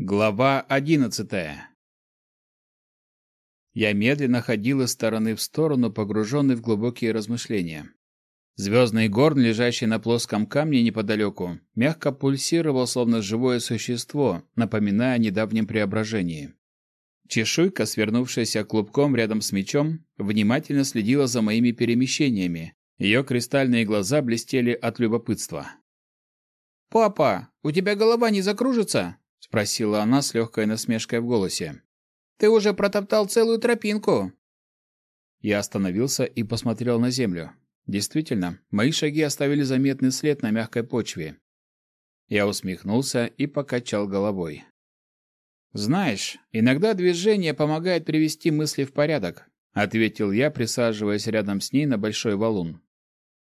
Глава одиннадцатая Я медленно ходил из стороны в сторону, погруженный в глубокие размышления. Звездный горн, лежащий на плоском камне неподалеку, мягко пульсировал, словно живое существо, напоминая о недавнем преображении. Чешуйка, свернувшаяся клубком рядом с мечом, внимательно следила за моими перемещениями. Ее кристальные глаза блестели от любопытства. «Папа, у тебя голова не закружится?» — спросила она с легкой насмешкой в голосе. «Ты уже протоптал целую тропинку». Я остановился и посмотрел на землю. Действительно, мои шаги оставили заметный след на мягкой почве. Я усмехнулся и покачал головой. «Знаешь, иногда движение помогает привести мысли в порядок», — ответил я, присаживаясь рядом с ней на большой валун.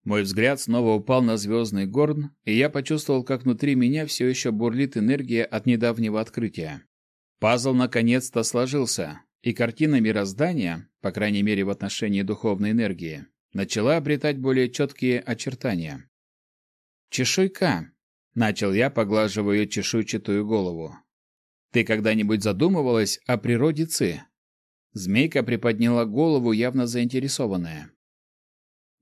Мой взгляд снова упал на звездный горн, и я почувствовал, как внутри меня все еще бурлит энергия от недавнего открытия. Пазл наконец-то сложился, и картина мироздания, по крайней мере в отношении духовной энергии, начала обретать более четкие очертания. «Чешуйка», — начал я, поглаживая ее чешуйчатую голову. «Ты когда-нибудь задумывалась о природе Ци?» Змейка приподняла голову, явно заинтересованная.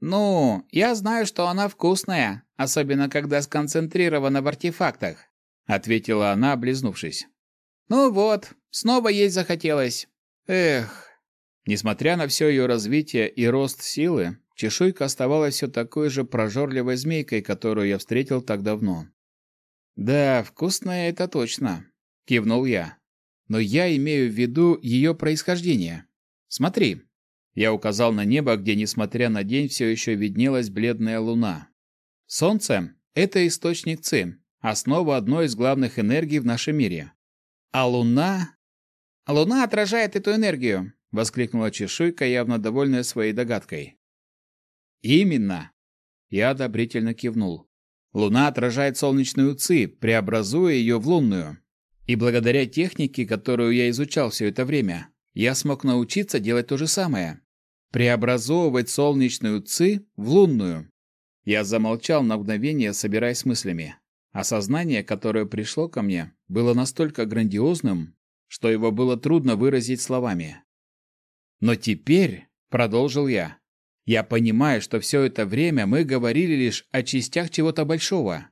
«Ну, я знаю, что она вкусная, особенно когда сконцентрирована в артефактах», ответила она, облизнувшись. «Ну вот, снова есть захотелось. Эх». Несмотря на все ее развитие и рост силы, чешуйка оставалась все такой же прожорливой змейкой, которую я встретил так давно. «Да, вкусная это точно», — кивнул я. «Но я имею в виду ее происхождение. Смотри, я указал на небо, где, несмотря на день, все еще виднелась бледная луна. Солнце — это источник Ци, основа одной из главных энергий в нашем мире. А луна... «Луна отражает эту энергию», — воскликнула чешуйка, явно довольная своей догадкой. «Именно!» Я одобрительно кивнул. Луна отражает солнечную ци, преобразуя ее в лунную. И благодаря технике, которую я изучал все это время, я смог научиться делать то же самое преобразовывать солнечную ци в лунную. Я замолчал на мгновение, собираясь с мыслями. Осознание, которое пришло ко мне, было настолько грандиозным, что его было трудно выразить словами. Но теперь, продолжил я, я понимаю, что все это время мы говорили лишь о частях чего-то большого.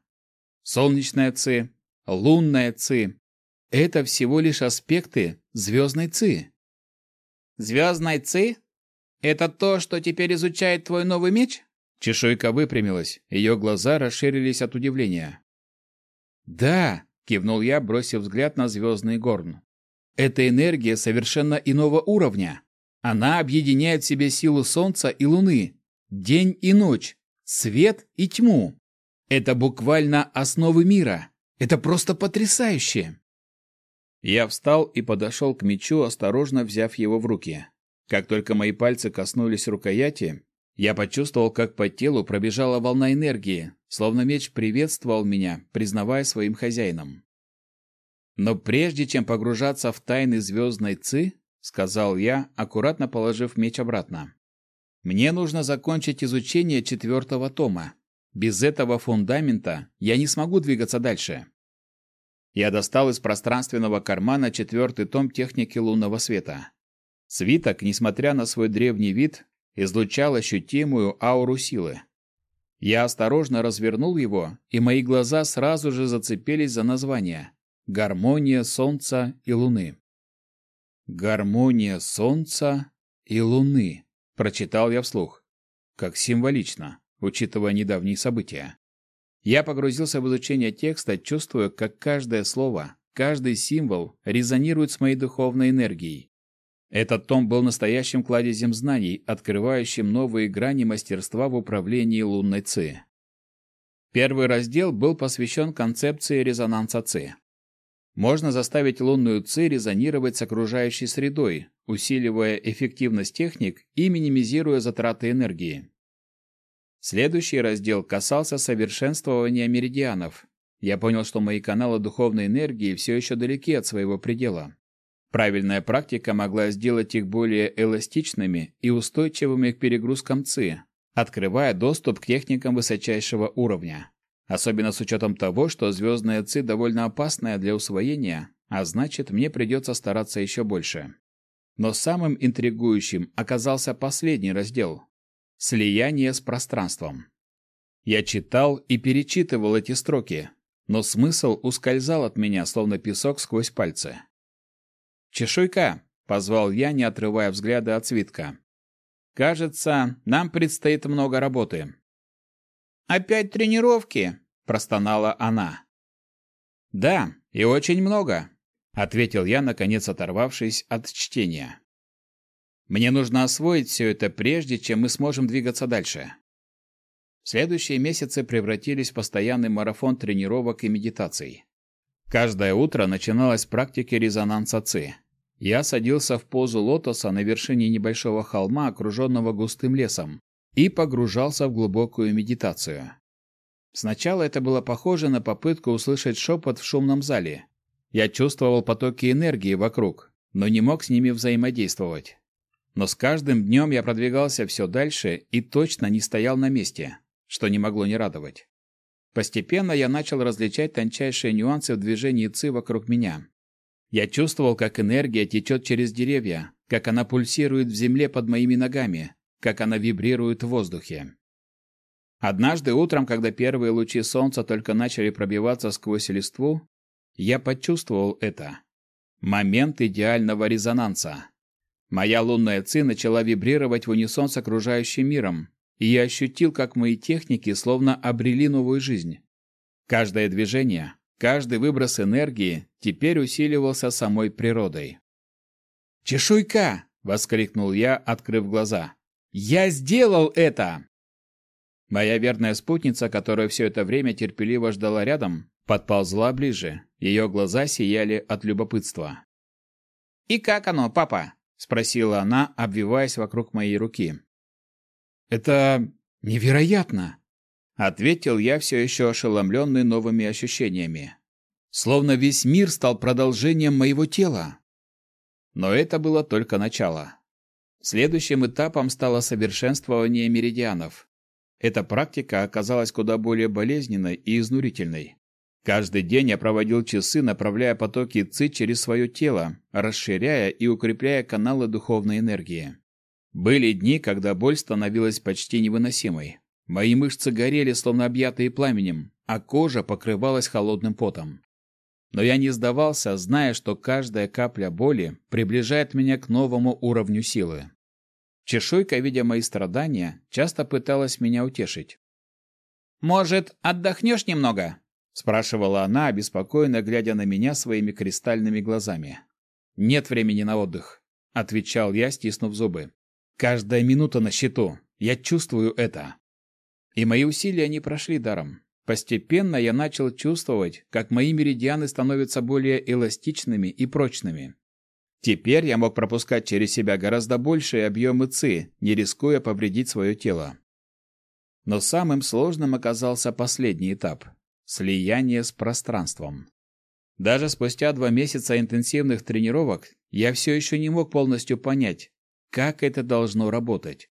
Солнечная ци, лунная ци — это всего лишь аспекты звездной ци. Звездной ци? «Это то, что теперь изучает твой новый меч?» Чешуйка выпрямилась, ее глаза расширились от удивления. «Да», — кивнул я, бросив взгляд на звездный горн. «Это энергия совершенно иного уровня. Она объединяет в себе силу Солнца и Луны, день и ночь, свет и тьму. Это буквально основы мира. Это просто потрясающе!» Я встал и подошел к мечу, осторожно взяв его в руки. Как только мои пальцы коснулись рукояти, я почувствовал, как по телу пробежала волна энергии, словно меч приветствовал меня, признавая своим хозяином. Но прежде чем погружаться в тайны звездной ци, сказал я, аккуратно положив меч обратно, мне нужно закончить изучение четвертого тома. Без этого фундамента я не смогу двигаться дальше. Я достал из пространственного кармана четвертый том техники лунного света. Свиток, несмотря на свой древний вид, излучал ощутимую ауру силы. Я осторожно развернул его, и мои глаза сразу же зацепились за название «Гармония Солнца и Луны». «Гармония Солнца и Луны», — прочитал я вслух. Как символично, учитывая недавние события. Я погрузился в изучение текста, чувствуя, как каждое слово, каждый символ резонирует с моей духовной энергией. Этот том был настоящим кладезем знаний, открывающим новые грани мастерства в управлении лунной ЦИ. Первый раздел был посвящен концепции резонанса ЦИ. Можно заставить лунную ЦИ резонировать с окружающей средой, усиливая эффективность техник и минимизируя затраты энергии. Следующий раздел касался совершенствования меридианов. Я понял, что мои каналы духовной энергии все еще далеки от своего предела. Правильная практика могла сделать их более эластичными и устойчивыми к перегрузкам ЦИ, открывая доступ к техникам высочайшего уровня. Особенно с учетом того, что звездная ЦИ довольно опасная для усвоения, а значит, мне придется стараться еще больше. Но самым интригующим оказался последний раздел – слияние с пространством. Я читал и перечитывал эти строки, но смысл ускользал от меня, словно песок сквозь пальцы. «Чешуйка!» — позвал я, не отрывая взгляда от свитка. «Кажется, нам предстоит много работы». «Опять тренировки?» — простонала она. «Да, и очень много», — ответил я, наконец оторвавшись от чтения. «Мне нужно освоить все это прежде, чем мы сможем двигаться дальше». Следующие месяцы превратились в постоянный марафон тренировок и медитаций. Каждое утро начиналось с практики резонанса ЦИ. Я садился в позу лотоса на вершине небольшого холма, окруженного густым лесом, и погружался в глубокую медитацию. Сначала это было похоже на попытку услышать шепот в шумном зале. Я чувствовал потоки энергии вокруг, но не мог с ними взаимодействовать. Но с каждым днем я продвигался все дальше и точно не стоял на месте, что не могло не радовать. Постепенно я начал различать тончайшие нюансы в движении ЦИ вокруг меня. Я чувствовал, как энергия течет через деревья, как она пульсирует в земле под моими ногами, как она вибрирует в воздухе. Однажды утром, когда первые лучи солнца только начали пробиваться сквозь листву, я почувствовал это. Момент идеального резонанса. Моя лунная ци начала вибрировать в унисон с окружающим миром, и я ощутил, как мои техники словно обрели новую жизнь. Каждое движение, каждый выброс энергии теперь усиливался самой природой. «Чешуйка!» — воскликнул я, открыв глаза. «Я сделал это!» Моя верная спутница, которая все это время терпеливо ждала рядом, подползла ближе. Ее глаза сияли от любопытства. «И как оно, папа?» — спросила она, обвиваясь вокруг моей руки. «Это невероятно!» — ответил я, все еще ошеломленный новыми ощущениями. Словно весь мир стал продолжением моего тела. Но это было только начало. Следующим этапом стало совершенствование меридианов. Эта практика оказалась куда более болезненной и изнурительной. Каждый день я проводил часы, направляя потоки ЦИ через свое тело, расширяя и укрепляя каналы духовной энергии. Были дни, когда боль становилась почти невыносимой. Мои мышцы горели, словно объятые пламенем, а кожа покрывалась холодным потом. Но я не сдавался, зная, что каждая капля боли приближает меня к новому уровню силы. Чешуйка, видя мои страдания, часто пыталась меня утешить. «Может, отдохнешь немного?» — спрашивала она, обеспокоенно глядя на меня своими кристальными глазами. «Нет времени на отдых», — отвечал я, стиснув зубы. Каждая минута на счету. Я чувствую это. И мои усилия не прошли даром. Постепенно я начал чувствовать, как мои меридианы становятся более эластичными и прочными. Теперь я мог пропускать через себя гораздо большие объемы ЦИ, не рискуя повредить свое тело. Но самым сложным оказался последний этап – слияние с пространством. Даже спустя два месяца интенсивных тренировок я все еще не мог полностью понять, как это должно работать.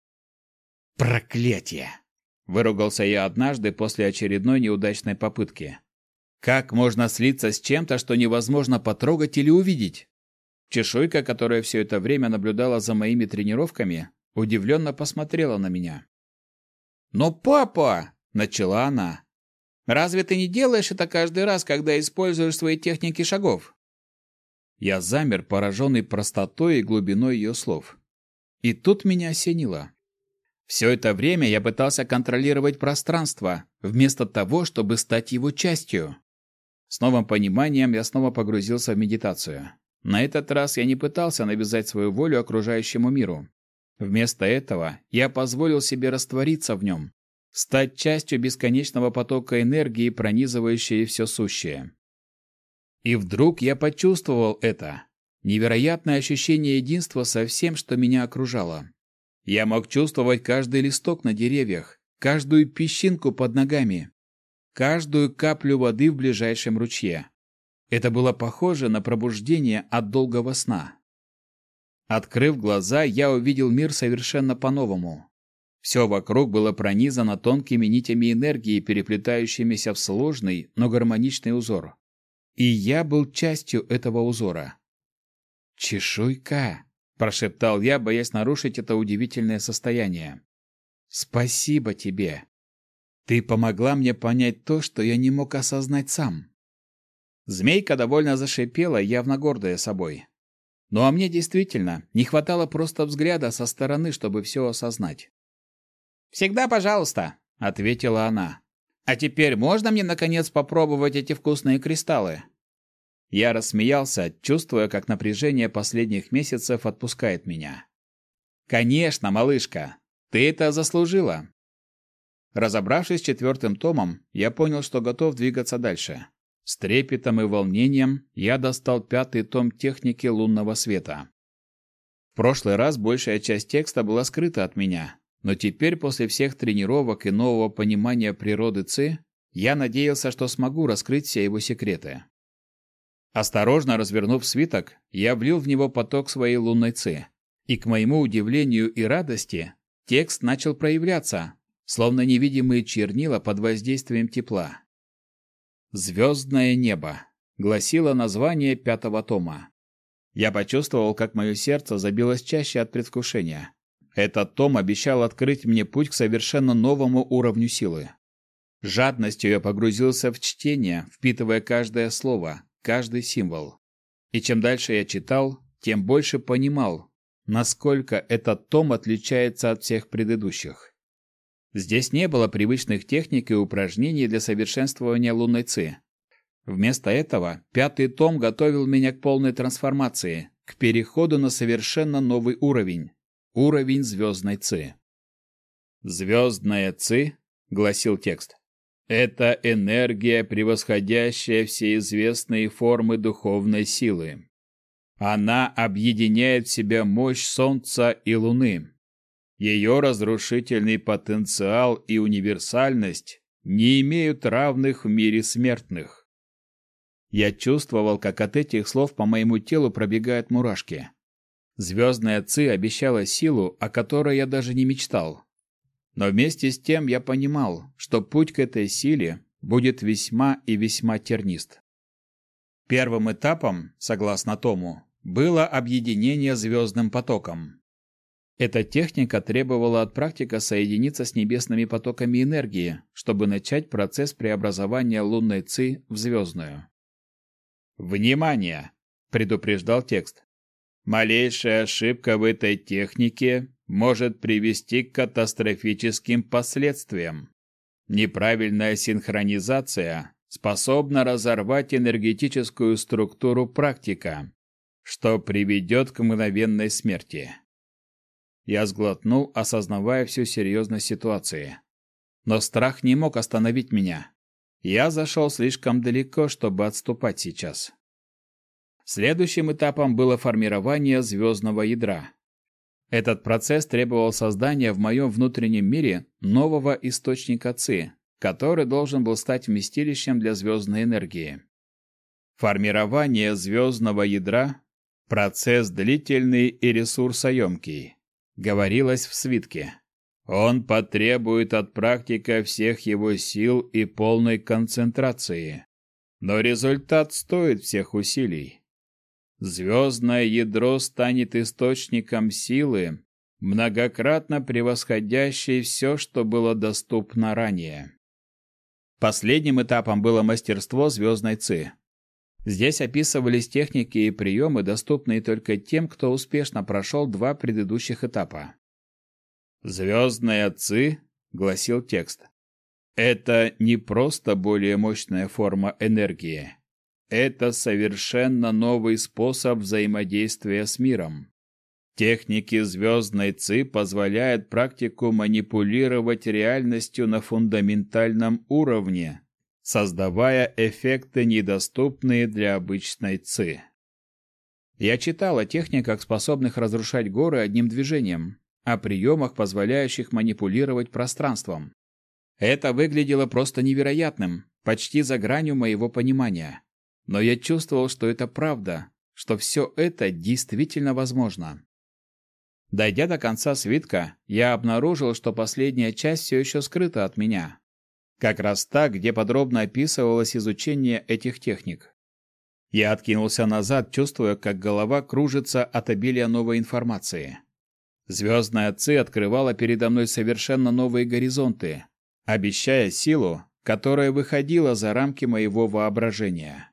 «Проклятие!» — выругался я однажды после очередной неудачной попытки. «Как можно слиться с чем-то, что невозможно потрогать или увидеть?» Чешуйка, которая все это время наблюдала за моими тренировками, удивленно посмотрела на меня. «Но папа!» — начала она. «Разве ты не делаешь это каждый раз, когда используешь свои техники шагов?» Я замер, пораженный простотой и глубиной ее слов. И тут меня осенило. Все это время я пытался контролировать пространство, вместо того, чтобы стать его частью. С новым пониманием я снова погрузился в медитацию. На этот раз я не пытался навязать свою волю окружающему миру. Вместо этого я позволил себе раствориться в нем, стать частью бесконечного потока энергии, пронизывающей все сущее. И вдруг я почувствовал это. Невероятное ощущение единства со всем, что меня окружало. Я мог чувствовать каждый листок на деревьях, каждую песчинку под ногами, каждую каплю воды в ближайшем ручье. Это было похоже на пробуждение от долгого сна. Открыв глаза, я увидел мир совершенно по-новому. Все вокруг было пронизано тонкими нитями энергии, переплетающимися в сложный, но гармоничный узор. и я был частью этого узора. «Чешуйка!» – прошептал я, боясь нарушить это удивительное состояние. «Спасибо тебе! Ты помогла мне понять то, что я не мог осознать сам». Змейка довольно зашипела, явно гордая собой. Ну а мне действительно не хватало просто взгляда со стороны, чтобы все осознать. «Всегда пожалуйста», — ответила она. «А теперь можно мне, наконец, попробовать эти вкусные кристаллы?» Я рассмеялся, чувствуя, как напряжение последних месяцев отпускает меня. «Конечно, малышка, ты это заслужила!» Разобравшись с четвертым томом, я понял, что готов двигаться дальше. С трепетом и волнением я достал пятый том техники лунного света. В прошлый раз большая часть текста была скрыта от меня, но теперь после всех тренировок и нового понимания природы Ци, я надеялся, что смогу раскрыть все его секреты. Осторожно развернув свиток, я влил в него поток своей лунной ци. И к моему удивлению и радости, текст начал проявляться, словно невидимые чернила под воздействием тепла. «Звездное небо» гласило название пятого тома. Я почувствовал, как мое сердце забилось чаще от предвкушения. Этот том обещал открыть мне путь к совершенно новому уровню силы. Жадностью я погрузился в чтение, впитывая каждое слово, каждый символ. И чем дальше я читал, тем больше понимал, насколько этот том отличается от всех предыдущих. Здесь не было привычных техник и упражнений для совершенствования лунной ци. Вместо этого пятый том готовил меня к полной трансформации, к переходу на совершенно новый уровень – уровень звездной ци. «Звездная ци», – гласил текст, это энергия, превосходящая все известные формы духовной силы. Она объединяет в себя мощь Солнца и Луны. Ее разрушительный потенциал и универсальность не имеют равных в мире смертных. Я чувствовал, как от этих слов по моему телу пробегают мурашки. Звездная Ци обещала силу, о которой я даже не мечтал. Но вместе с тем я понимал, что путь к этой силе будет весьма и весьма тернист. Первым этапом, согласно Тому, было объединение звездным потоком. Эта техника требовала от практика соединиться с небесными потоками энергии, чтобы начать процесс преобразования лунной ци в звездную. «Внимание!» – предупреждал текст. «Малейшая ошибка в этой технике может привести к катастрофическим последствиям. Неправильная синхронизация способна разорвать энергетическую структуру практика, что приведет к мгновенной смерти. Я сглотнул, осознавая всю серьезность ситуации. Но страх не мог остановить меня. Я зашел слишком далеко, чтобы отступать сейчас. Следующим этапом было формирование звездного ядра. Этот процесс требовал создания в моем внутреннем мире нового источника ЦИ, который должен был стать вместилищем для звездной энергии. Формирование звездного ядра – процесс длительный и ресурсоемкий, говорилось в свитке. Он потребует от практика всех его сил и полной концентрации. Но результат стоит всех усилий. Звездное ядро станет источником силы, многократно превосходящей все, что было доступно ранее. Последним этапом было мастерство звездной ци. Здесь описывались техники и приемы, доступные только тем, кто успешно прошел два предыдущих этапа. «Звездная ци», — гласил текст, — «это не просто более мощная форма энергии. Это совершенно новый способ взаимодействия с миром. Техники звездной ЦИ позволяют практику манипулировать реальностью на фундаментальном уровне, создавая эффекты, недоступные для обычной ЦИ. Я читал о техниках, способных разрушать горы одним движением, о приемах, позволяющих манипулировать пространством. Это выглядело просто невероятным, почти за гранью моего понимания. Но я чувствовал, что это правда, что все это действительно возможно. Дойдя до конца свитка, я обнаружил, что последняя часть все еще скрыта от меня. Как раз та, где подробно описывалось изучение этих техник. Я откинулся назад, чувствуя, как голова кружится от обилия новой информации. Звездная Ци открывала передо мной совершенно новые горизонты, обещая силу, которая выходила за рамки моего воображения.